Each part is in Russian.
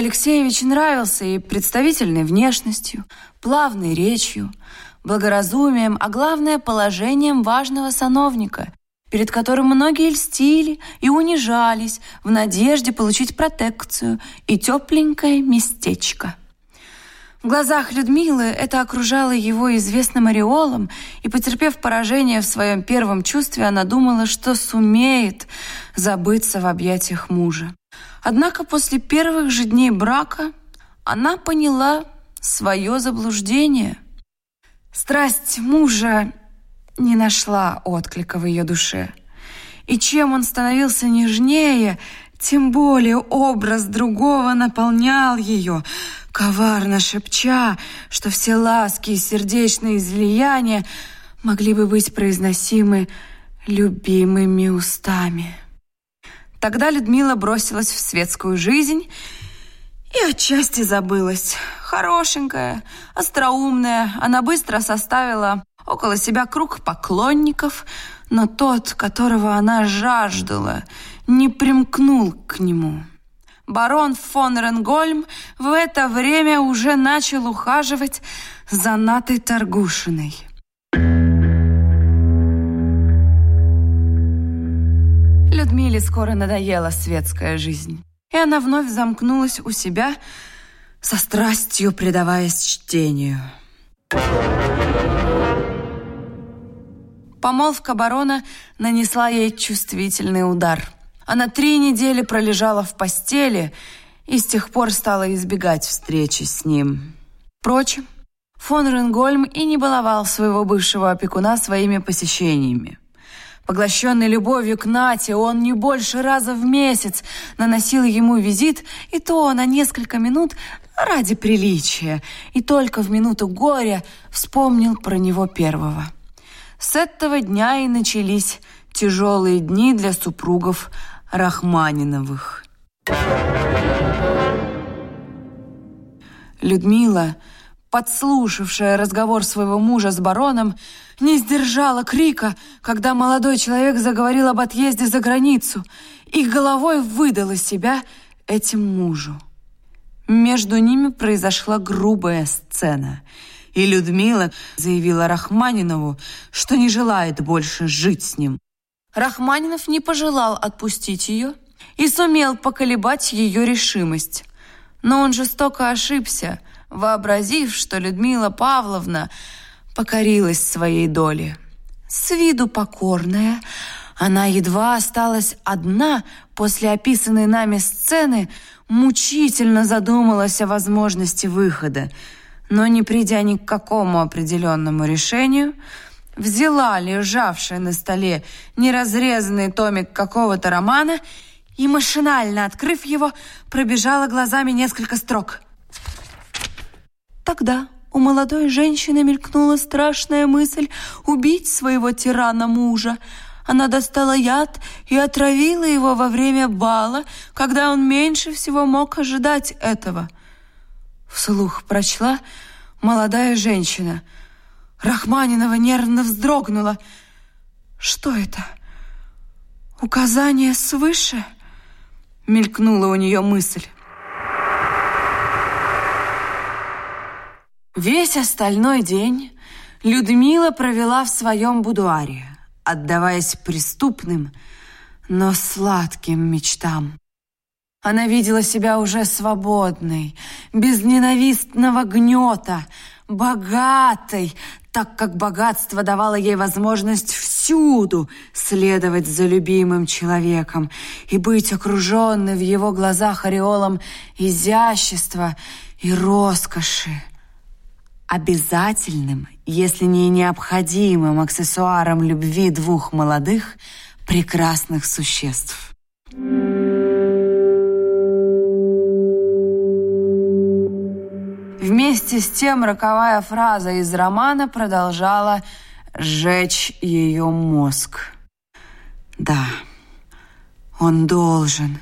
Алексеевич нравился и представительной внешностью, плавной речью, благоразумием, а главное – положением важного сановника, перед которым многие льстили и унижались в надежде получить протекцию и тепленькое местечко. В глазах Людмилы это окружало его известным ореолом, и, потерпев поражение в своем первом чувстве, она думала, что сумеет забыться в объятиях мужа. Однако после первых же дней брака она поняла свое заблуждение. Страсть мужа не нашла отклика в ее душе. И чем он становился нежнее, тем более образ другого наполнял ее – коварно шепча, что все ласки и сердечные излияния могли бы быть произносимы любимыми устами. Тогда Людмила бросилась в светскую жизнь и отчасти забылась. Хорошенькая, остроумная, она быстро составила около себя круг поклонников, но тот, которого она жаждала, не примкнул к нему – Барон фон Ренгольм в это время уже начал ухаживать за Натой Торгушиной. Людмиле скоро надоела светская жизнь, и она вновь замкнулась у себя, со страстью предаваясь чтению. Помолвка барона нанесла ей чувствительный удар – она три недели пролежала в постели и с тех пор стала избегать встречи с ним. Впрочем, фон Ренгольм и не баловал своего бывшего опекуна своими посещениями. Поглощенный любовью к Нате, он не больше раза в месяц наносил ему визит, и то на несколько минут ради приличия, и только в минуту горя вспомнил про него первого. С этого дня и начались тяжелые дни для супругов Рахманиновых. Людмила, подслушавшая разговор своего мужа с бароном, не сдержала крика, когда молодой человек заговорил об отъезде за границу и головой выдала себя этим мужу. Между ними произошла грубая сцена, и Людмила заявила Рахманинову, что не желает больше жить с ним. Рахманинов не пожелал отпустить ее и сумел поколебать ее решимость. Но он жестоко ошибся, вообразив, что Людмила Павловна покорилась своей доле. С виду покорная, она едва осталась одна после описанной нами сцены, мучительно задумалась о возможности выхода, но не придя ни к какому определенному решению – взяла лежавший на столе неразрезанный томик какого-то романа и, машинально открыв его, пробежала глазами несколько строк. Тогда у молодой женщины мелькнула страшная мысль убить своего тирана мужа. Она достала яд и отравила его во время бала, когда он меньше всего мог ожидать этого. Вслух прочла молодая женщина — Рахманинова нервно вздрогнула. «Что это? Указание свыше?» Мелькнула у нее мысль. Весь остальной день Людмила провела в своем будуаре, отдаваясь преступным, но сладким мечтам. Она видела себя уже свободной, без ненавистного гнета, богатой, так как богатство давало ей возможность всюду следовать за любимым человеком и быть окруженной в его глазах ореолом изящества и роскоши. Обязательным, если не необходимым аксессуаром любви двух молодых прекрасных существ. вместе с тем роковая фраза из романа продолжала сжечь ее мозг. Да, он должен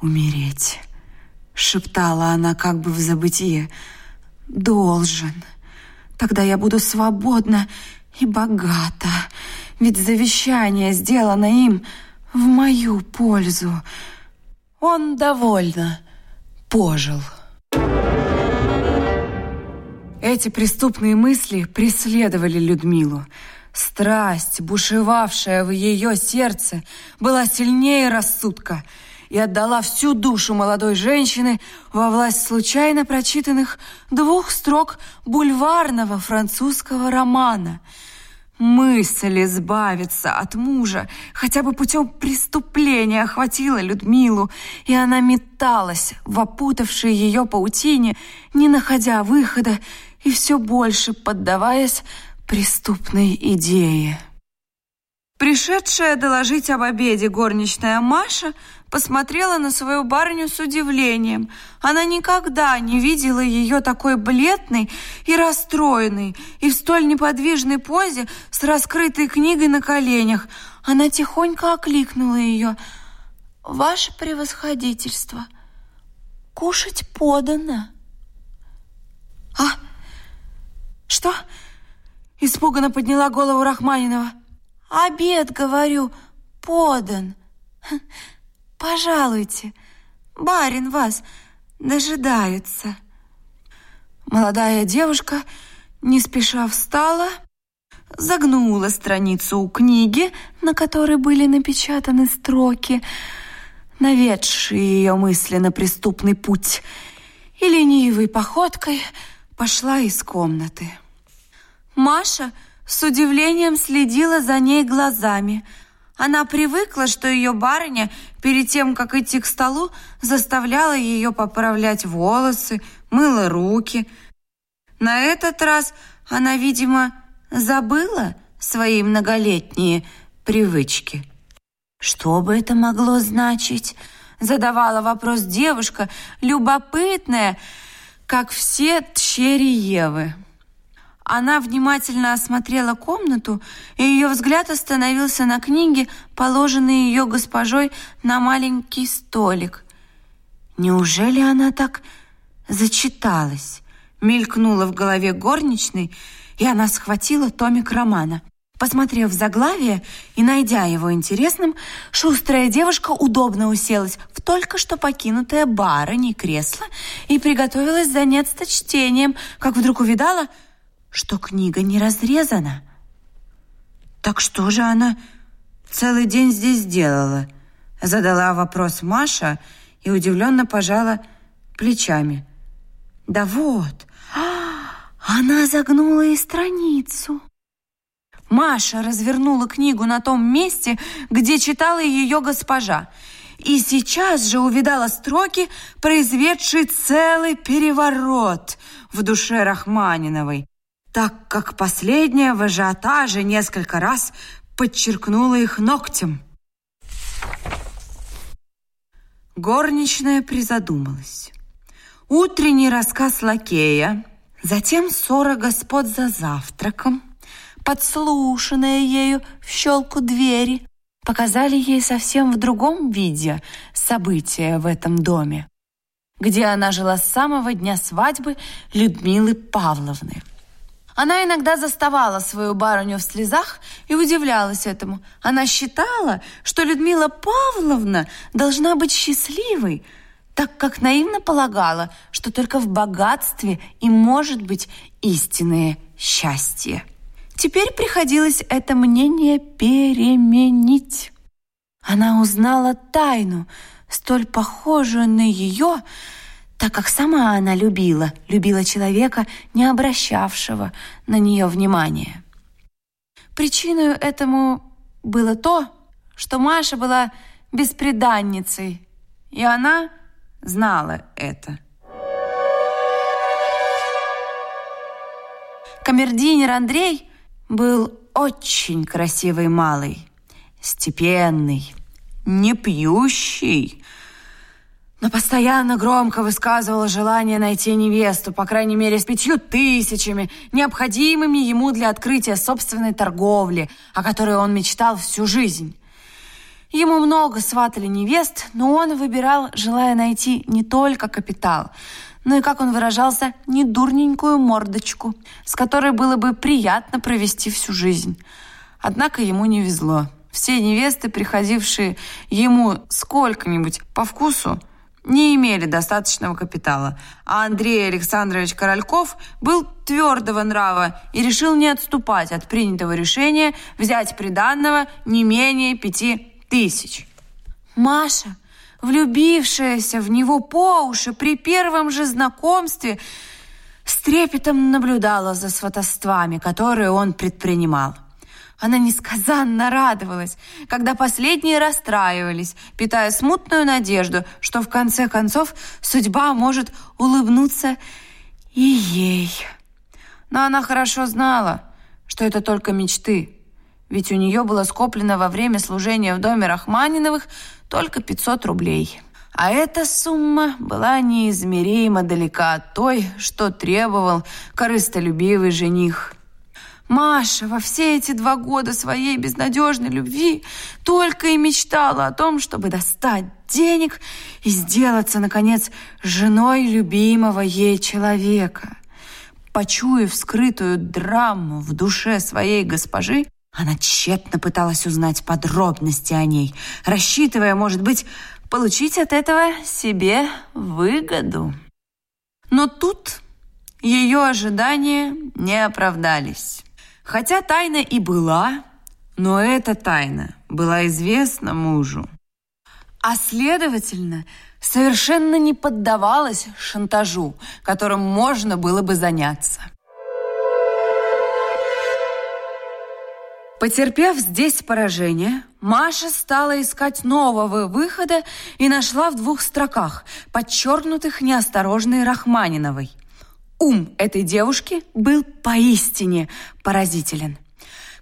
умереть, шептала она как бы в забытие. Должен. Тогда я буду свободна и богата, ведь завещание сделано им в мою пользу. Он довольно пожил. Эти преступные мысли преследовали Людмилу. Страсть, бушевавшая в ее сердце, была сильнее рассудка и отдала всю душу молодой женщины во власть случайно прочитанных двух строк бульварного французского романа. Мысль избавиться от мужа хотя бы путем преступления охватила Людмилу, и она металась в опутавшей ее паутине, не находя выхода и все больше поддаваясь преступной идее. Пришедшая доложить об обеде горничная Маша посмотрела на свою барыню с удивлением. Она никогда не видела ее такой бледной и расстроенной, и в столь неподвижной позе с раскрытой книгой на коленях. Она тихонько окликнула ее. «Ваше превосходительство, кушать подано». «А!» Что? Испуганно подняла голову Рахманинова. Обед, говорю, подан. Пожалуйте, барин вас дожидаются. Молодая девушка не спеша встала, загнула страницу у книги, на которой были напечатаны строки, наведшие ее мысли на преступный путь, и ленивой походкой – пошла из комнаты. Маша с удивлением следила за ней глазами. Она привыкла, что ее барыня перед тем, как идти к столу, заставляла ее поправлять волосы, мыла руки. На этот раз она, видимо, забыла свои многолетние привычки. Что бы это могло значить? Задавала вопрос девушка, любопытная, как все тщери Евы. Она внимательно осмотрела комнату, и ее взгляд остановился на книге, положенной ее госпожой на маленький столик. Неужели она так зачиталась? Мелькнула в голове горничной, и она схватила томик романа. Посмотрев заглавие и найдя его интересным, шустрая девушка удобно уселась в только что покинутое барыни кресло и приготовилась заняться чтением, как вдруг увидала, что книга не разрезана. «Так что же она целый день здесь делала?» — задала вопрос Маша и удивленно пожала плечами. «Да вот, а, она загнула и страницу». Маша развернула книгу на том месте, где читала ее госпожа, и сейчас же увидала строки, произведшие целый переворот в душе Рахманиновой, так как последняя в ажиотаже несколько раз подчеркнула их ногтем. Горничная призадумалась. Утренний рассказ лакея, затем ссора господ за завтраком – подслушанное ею в щелку двери, показали ей совсем в другом виде события в этом доме, где она жила с самого дня свадьбы Людмилы Павловны. Она иногда заставала свою барыню в слезах и удивлялась этому. Она считала, что Людмила Павловна должна быть счастливой, так как наивно полагала, что только в богатстве и может быть истинное счастье. Теперь приходилось это мнение переменить. Она узнала тайну, столь похожую на ее, так как сама она любила, любила человека, не обращавшего на нее внимания. Причиной этому было то, что Маша была беспреданницей, и она знала это. Камердинер Андрей – был очень красивый малый, степенный, не пьющий, но постоянно громко высказывал желание найти невесту, по крайней мере, с пятью тысячами, необходимыми ему для открытия собственной торговли, о которой он мечтал всю жизнь. Ему много сватали невест, но он выбирал, желая найти не только капитал, ну и, как он выражался, не дурненькую мордочку, с которой было бы приятно провести всю жизнь. Однако ему не везло. Все невесты, приходившие ему сколько-нибудь по вкусу, не имели достаточного капитала, а Андрей Александрович Корольков был твердого нрава и решил не отступать от принятого решения взять приданного не менее пяти тысяч. «Маша!» влюбившаяся в него по уши при первом же знакомстве, с трепетом наблюдала за сватовствами, которые он предпринимал. Она несказанно радовалась, когда последние расстраивались, питая смутную надежду, что в конце концов судьба может улыбнуться и ей. Но она хорошо знала, что это только мечты – ведь у нее было скоплено во время служения в доме Рахманиновых только 500 рублей. А эта сумма была неизмеримо далека от той, что требовал корыстолюбивый жених. Маша во все эти два года своей безнадежной любви только и мечтала о том, чтобы достать денег и сделаться, наконец, женой любимого ей человека. Почуяв скрытую драму в душе своей госпожи, она тщетно пыталась узнать подробности о ней, рассчитывая, может быть, получить от этого себе выгоду. Но тут ее ожидания не оправдались. Хотя тайна и была, но эта тайна была известна мужу. А следовательно, совершенно не поддавалась шантажу, которым можно было бы заняться. Потерпев здесь поражение, Маша стала искать нового выхода и нашла в двух строках, подчеркнутых неосторожной Рахманиновой. Ум этой девушки был поистине поразителен.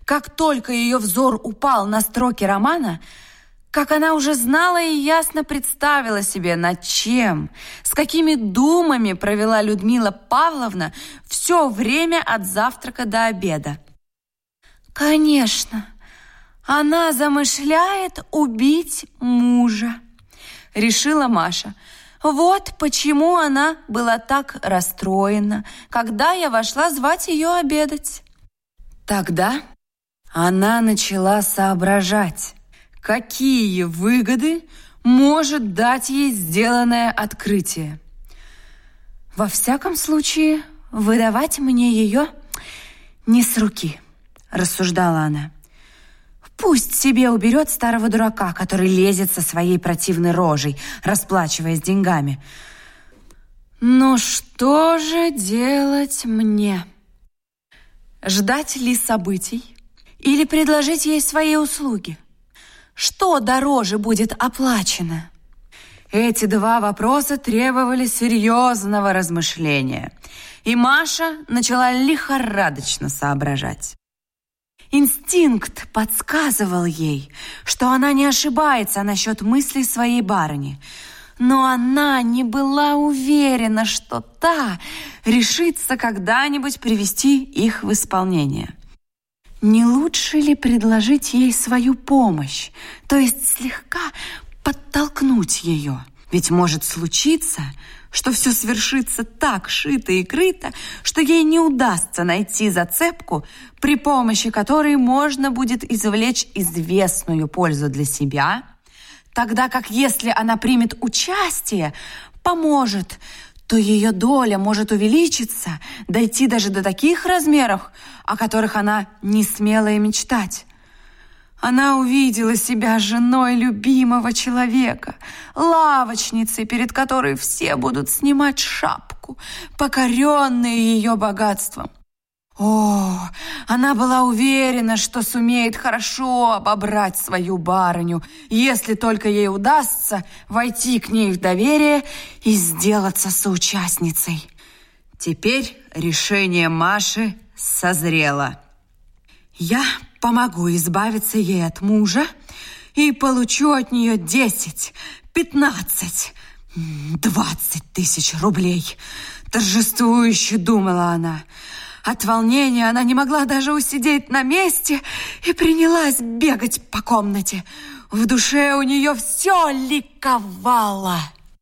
Как только ее взор упал на строки романа, как она уже знала и ясно представила себе, над чем, с какими думами провела Людмила Павловна все время от завтрака до обеда – Конечно, она замышляет убить мужа, решила Маша. Вот почему она была так расстроена, когда я вошла звать ее обедать. Тогда она начала соображать, какие выгоды может дать ей сделанное открытие. Во всяком случае, выдавать мне ее не с руки рассуждала она. Пусть себе уберет старого дурака, который лезет со своей противной рожей, расплачиваясь деньгами. Но что же делать мне? Ждать ли событий? Или предложить ей свои услуги? Что дороже будет оплачено? Эти два вопроса требовали серьезного размышления. И Маша начала лихорадочно соображать. Инстинкт подсказывал ей, что она не ошибается насчет мыслей своей барыни, но она не была уверена, что та решится когда-нибудь привести их в исполнение. Не лучше ли предложить ей свою помощь, то есть слегка подтолкнуть ее? Ведь может случиться, что все свершится так шито и крыто, что ей не удастся найти зацепку, при помощи которой можно будет извлечь известную пользу для себя, тогда как если она примет участие, поможет, то ее доля может увеличиться, дойти даже до таких размеров, о которых она не смела и мечтать. Она увидела себя женой любимого человека, лавочницей, перед которой все будут снимать шапку, покоренные ее богатством. О, она была уверена, что сумеет хорошо обобрать свою барыню, если только ей удастся войти к ней в доверие и сделаться соучастницей. Теперь решение Маши созрело. Я помогу избавиться ей от мужа и получу от нее 10, 15, 20 тысяч рублей. Торжествующе думала она. От волнения она не могла даже усидеть на месте и принялась бегать по комнате. В душе у нее все ликовало.